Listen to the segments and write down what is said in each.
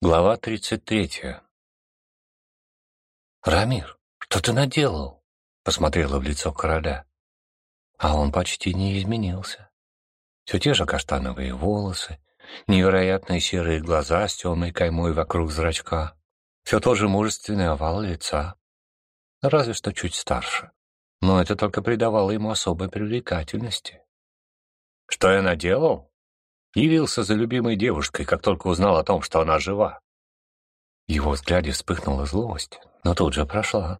Глава тридцать третья. «Рамир, что ты наделал?» — посмотрела в лицо короля. А он почти не изменился. Все те же каштановые волосы, невероятные серые глаза с темной каймой вокруг зрачка, все тот же мужественный овал лица, разве что чуть старше. Но это только придавало ему особой привлекательности. «Что я наделал?» Явился за любимой девушкой, как только узнал о том, что она жива. В его взгляде вспыхнула злость, но тут же прошла.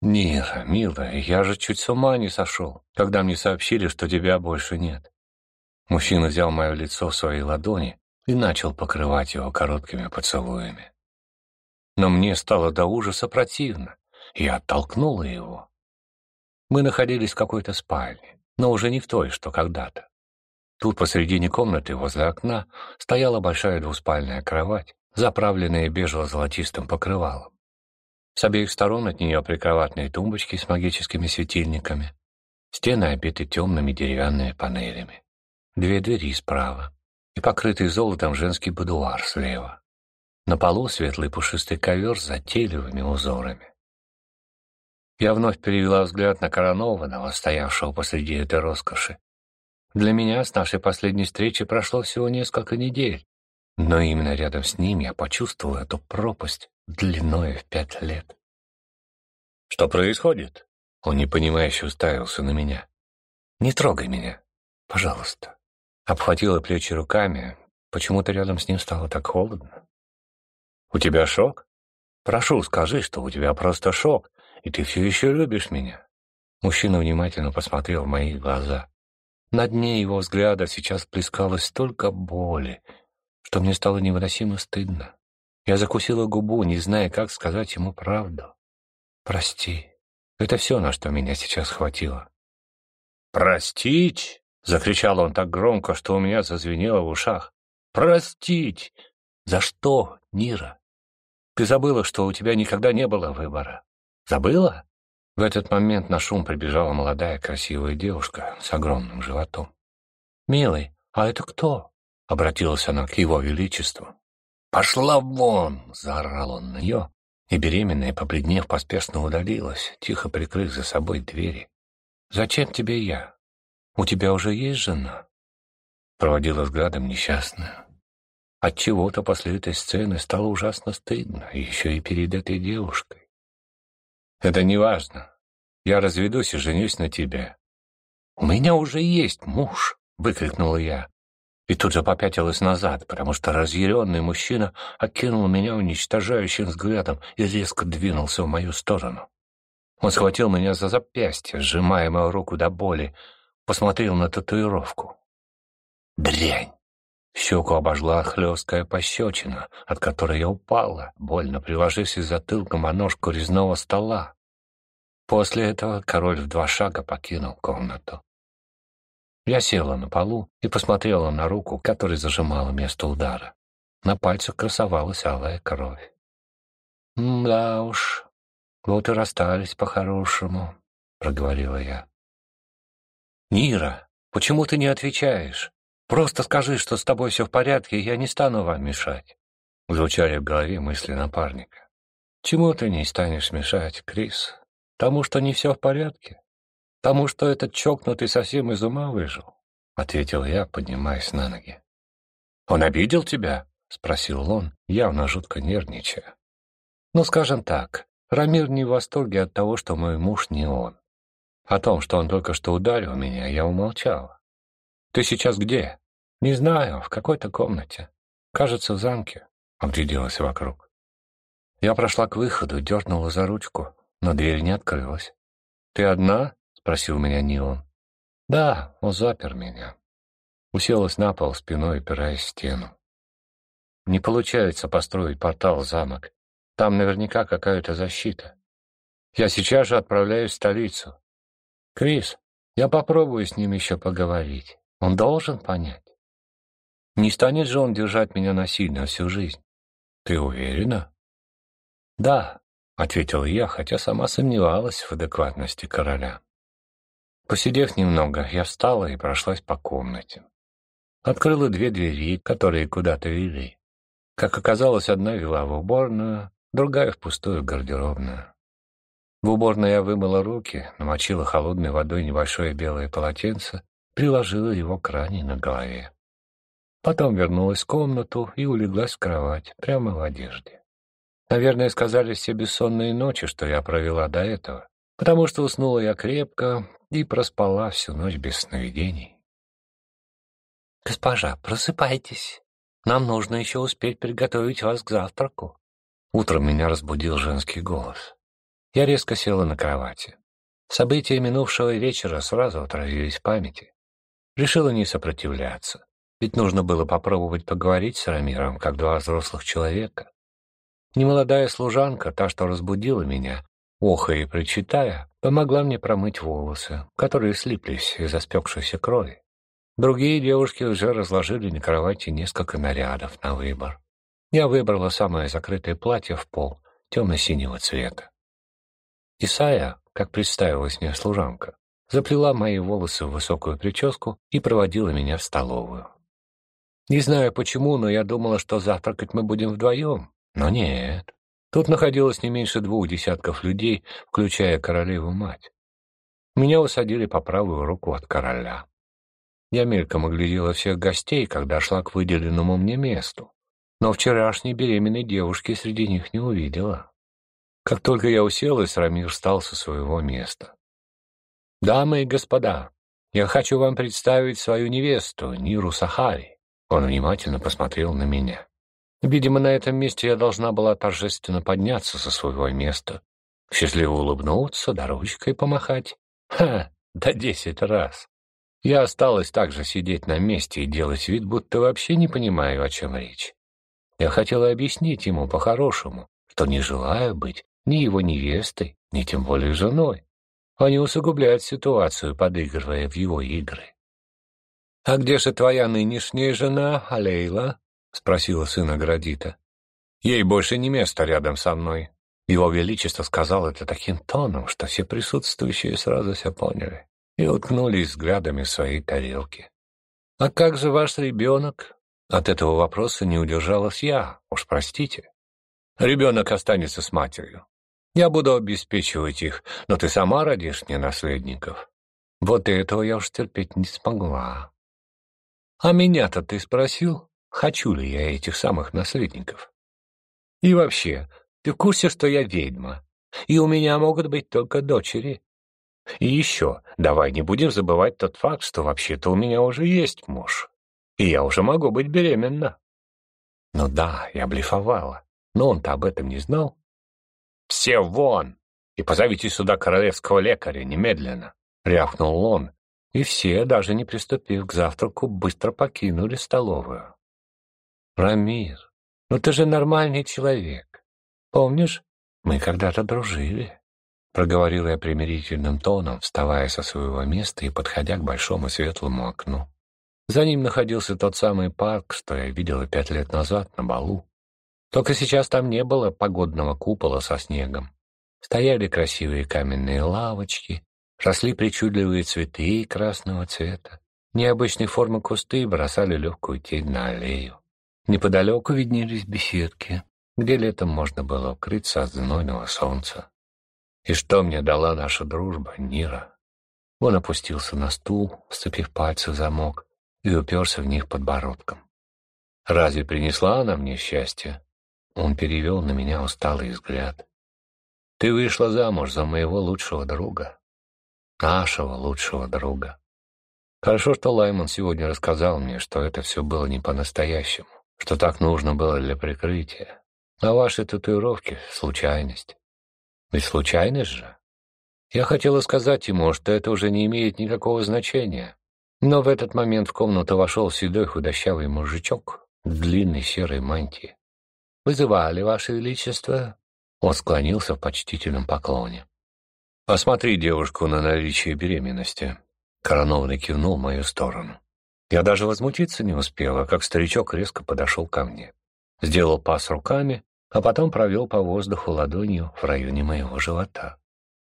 «Нира, милая, я же чуть с ума не сошел, когда мне сообщили, что тебя больше нет». Мужчина взял мое лицо в свои ладони и начал покрывать его короткими поцелуями. Но мне стало до ужаса противно, и оттолкнула его. Мы находились в какой-то спальне, но уже не в той, что когда-то. Тут посредине комнаты, возле окна, стояла большая двуспальная кровать, заправленная бежево-золотистым покрывалом. С обеих сторон от нее прикроватные тумбочки с магическими светильниками. Стены обиты темными деревянными панелями. Две двери справа и покрытый золотом женский будуар слева. На полу светлый пушистый ковер с затейливыми узорами. Я вновь перевела взгляд на коронованного, стоявшего посреди этой роскоши, для меня с нашей последней встречи прошло всего несколько недель, но именно рядом с ним я почувствовал эту пропасть длиной в пять лет. «Что происходит?» Он непонимающе уставился на меня. «Не трогай меня, пожалуйста». Обхватила плечи руками, почему-то рядом с ним стало так холодно. «У тебя шок? Прошу, скажи, что у тебя просто шок, и ты все еще любишь меня». Мужчина внимательно посмотрел в мои глаза. На дне его взгляда сейчас плескалось столько боли, что мне стало невыносимо стыдно. Я закусила губу, не зная, как сказать ему правду. «Прости». Это все, на что меня сейчас хватило. «Простить?» — закричал он так громко, что у меня зазвенело в ушах. «Простить! За что, Нира? Ты забыла, что у тебя никогда не было выбора. Забыла?» В этот момент на шум прибежала молодая красивая девушка с огромным животом. «Милый, а это кто?» — обратилась она к его величеству. «Пошла вон!» — заорал он на нее, и беременная, побледнев, поспешно удалилась, тихо прикрыв за собой двери. «Зачем тебе я? У тебя уже есть жена?» Проводила взглядом несчастную. Отчего-то после этой сцены стало ужасно стыдно, еще и перед этой девушкой. Это не важно. Я разведусь и женюсь на тебе. У меня уже есть муж, выкрикнула я. И тут же попятилась назад, потому что разъяренный мужчина окинул меня уничтожающим взглядом и резко двинулся в мою сторону. Он схватил меня за запястье, сжимая мою руку до боли, посмотрел на татуировку. Дрянь! Щеку обожгла хлесткая пощечина, от которой я упала, больно приложившись затылком о ножку резного стола. После этого король в два шага покинул комнату. Я села на полу и посмотрела на руку, которая зажимала место удара. На пальцах красовалась алая кровь. «Да уж, вот и расстались по-хорошему», — проговорила я. «Нира, почему ты не отвечаешь? Просто скажи, что с тобой все в порядке, и я не стану вам мешать. Звучали в голове мысли напарника. Чему ты не станешь мешать, Крис? Тому, что не все в порядке? Тому, что этот чокнутый совсем из ума выжил? Ответил я, поднимаясь на ноги. Он обидел тебя? Спросил он, явно жутко нервничая. Ну, скажем так, Рамир не в восторге от того, что мой муж не он. О том, что он только что ударил меня, я умолчала. Ты сейчас где? «Не знаю, в какой-то комнате. Кажется, в замке», — огляделась вокруг. Я прошла к выходу, дернула за ручку, но дверь не открылась. «Ты одна?» — спросил меня Нилон. «Да, он запер меня». Уселась на пол, спиной опираясь в стену. «Не получается построить портал в замок. Там наверняка какая-то защита. Я сейчас же отправляюсь в столицу. Крис, я попробую с ним еще поговорить. Он должен понять». Не станет же он держать меня насильно всю жизнь. Ты уверена? Да, ответила я, хотя сама сомневалась в адекватности короля. Посидев немного, я встала и прошлась по комнате. Открыла две двери, которые куда-то вели. Как оказалось, одна вела в уборную, другая — в пустую гардеробную. В уборной я вымыла руки, намочила холодной водой небольшое белое полотенце, приложила его к ране на голове. Потом вернулась в комнату и улеглась в кровать, прямо в одежде. Наверное, сказали все бессонные ночи, что я провела до этого, потому что уснула я крепко и проспала всю ночь без сновидений. «Госпожа, просыпайтесь. Нам нужно еще успеть приготовить вас к завтраку». Утром меня разбудил женский голос. Я резко села на кровати. События минувшего вечера сразу отразились в памяти. Решила не сопротивляться, ведь нужно было попробовать поговорить с Рамиром, как два взрослых человека. Немолодая служанка, та, что разбудила меня, охая и причитая, помогла мне промыть волосы, которые слиплись из заспекшейся крови. Другие девушки уже разложили на кровати несколько нарядов на выбор. Я выбрала самое закрытое платье в пол, темно-синего цвета. Исая, как представилась мне служанка, заплела мои волосы в высокую прическу и проводила меня в столовую. Не знаю почему, но я думала, что завтракать мы будем вдвоем. Но нет. Тут находилось не меньше двух десятков людей, включая королеву-мать. Меня усадили по правую руку от короля. Я мельком оглядела всех гостей, когда шла к выделенному мне месту, но вчерашней беременной девушки среди них не увидела. Как только я уселась, Рамир встал со своего места. «Дамы и господа, я хочу вам представить свою невесту, Ниру Сахари». Он внимательно посмотрел на меня. Видимо, на этом месте я должна была торжественно подняться со своего места, счастливо улыбнуться, да ручкой помахать. Ха, да десять раз. Я осталась также сидеть на месте и делать вид, будто вообще не понимаю, о чем речь. Я хотела объяснить ему по-хорошему, что не желаю быть ни его невестой, ни тем более женой. Они усугубляют ситуацию, подыгрывая в его игры. «А где же твоя нынешняя жена, Алейла?» — спросила сына Градита. «Ей больше не место рядом со мной». Его Величество сказал это таким тоном, что все присутствующие сразу все поняли и уткнулись взглядами в свои тарелки. «А как же ваш ребенок?» От этого вопроса не удержалась я, уж простите. «Ребенок останется с матерью. Я буду обеспечивать их, но ты сама родишь мне наследников. Вот этого я уж терпеть не смогла. А меня-то ты спросил, хочу ли я этих самых наследников? И вообще, ты в курсе, что я ведьма, и у меня могут быть только дочери? И еще, давай не будем забывать тот факт, что вообще-то у меня уже есть муж, и я уже могу быть беременна. Ну да, я блефовала, но он-то об этом не знал. «Все вон! И позовите сюда королевского лекаря немедленно!» — рявкнул он, и все, даже не приступив к завтраку, быстро покинули столовую. «Рамир, ну ты же нормальный человек. Помнишь, мы когда-то дружили?» Проговорил я примирительным тоном, вставая со своего места и подходя к большому светлому окну. За ним находился тот самый парк, что я видела пять лет назад на балу. Только сейчас там не было погодного купола со снегом. Стояли красивые каменные лавочки, росли причудливые цветы красного цвета. Необычной формы кусты бросали легкую тень на аллею. Неподалеку виднелись беседки, где летом можно было укрыться от знойного солнца. И что мне дала наша дружба, Нира? Он опустился на стул, сцепив пальцы в замок, и уперся в них подбородком. Разве принесла она мне счастье? Он перевел на меня усталый взгляд. «Ты вышла замуж за моего лучшего друга. Нашего лучшего друга. Хорошо, что Лаймон сегодня рассказал мне, что это все было не по-настоящему, что так нужно было для прикрытия. А ваши татуировки — случайность. Ведь случайность же. Я хотела сказать ему, что это уже не имеет никакого значения. Но в этот момент в комнату вошел седой худощавый мужичок в длинной серой мантии. «Вызывали, Ваше Величество?» Он склонился в почтительном поклоне. «Осмотри девушку на наличие беременности». Коронованный кивнул в мою сторону. Я даже возмутиться не успела, как старичок резко подошел ко мне. Сделал пас руками, а потом провел по воздуху ладонью в районе моего живота.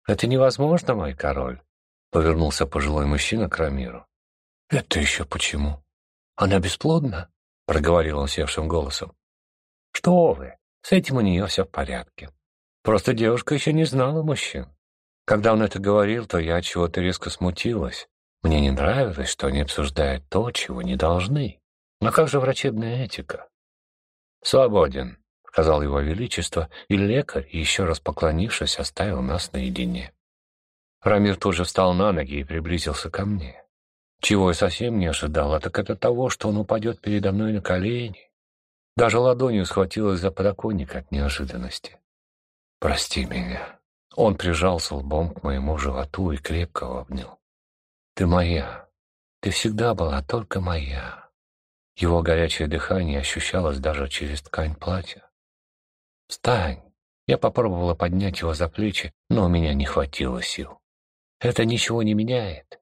«Это невозможно, мой король», — повернулся пожилой мужчина к Рамиру. «Это еще почему? Она бесплодна?» — проговорил он севшим голосом. Что вы, с этим у нее все в порядке. Просто девушка еще не знала мужчин. Когда он это говорил, то я чего-то резко смутилась. Мне не нравилось, что они обсуждают то, чего не должны. Но как же врачебная этика? «Свободен», — сказал его величество, и лекарь, еще раз поклонившись, оставил нас наедине. Рамир тоже встал на ноги и приблизился ко мне. Чего я совсем не ожидала, так это того, что он упадет передо мной на колени. Даже ладонью схватилась за подоконник от неожиданности. «Прости меня». Он прижался лбом к моему животу и крепко обнял. «Ты моя. Ты всегда была только моя». Его горячее дыхание ощущалось даже через ткань платья. «Встань!» Я попробовала поднять его за плечи, но у меня не хватило сил. «Это ничего не меняет».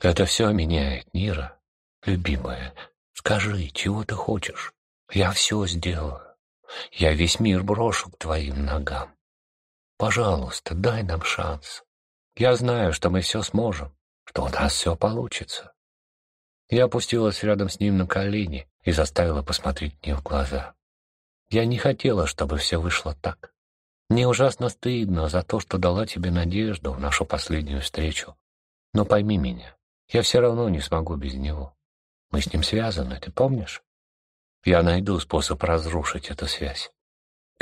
«Это все меняет, Нира. Любимая, скажи, чего ты хочешь? Я все сделаю. Я весь мир брошу к твоим ногам. Пожалуйста, дай нам шанс. Я знаю, что мы все сможем, что у нас все получится. Я опустилась рядом с ним на колени и заставила посмотреть мне в глаза. Я не хотела, чтобы все вышло так. Мне ужасно стыдно за то, что дала тебе надежду в нашу последнюю встречу. Но пойми меня, я все равно не смогу без него. Мы с ним связаны, ты помнишь? Я найду способ разрушить эту связь.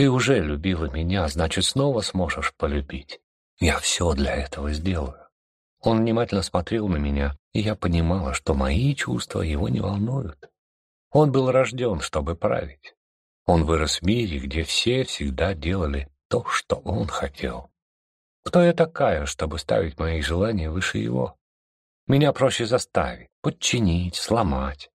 Ты уже любила меня, значит, снова сможешь полюбить. Я все для этого сделаю. Он внимательно смотрел на меня, и я понимала, что мои чувства его не волнуют. Он был рожден, чтобы править. Он вырос в мире, где все всегда делали то, что он хотел. Кто я такая, чтобы ставить мои желания выше его? Меня проще заставить, подчинить, сломать.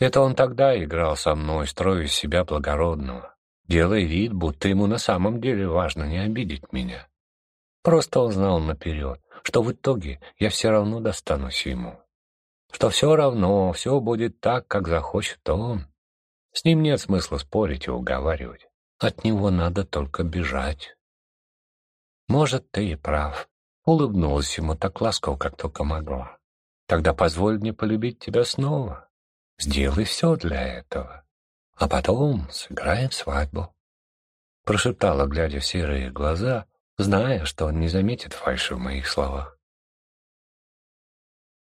Это он тогда играл со мной, строя из себя благородного, делая вид, будто ему на самом деле важно не обидеть меня. Просто он знал наперед, что в итоге я все равно достанусь ему. Что все равно, все будет так, как захочет он. С ним нет смысла спорить и уговаривать. От него надо только бежать. Может, ты и прав. Улыбнулась ему так ласково, как только могла. Тогда позволь мне полюбить тебя снова. Сделай все для этого. А потом сыграем свадьбу. Прошептала, глядя в серые глаза, зная, что он не заметит фальши в моих словах.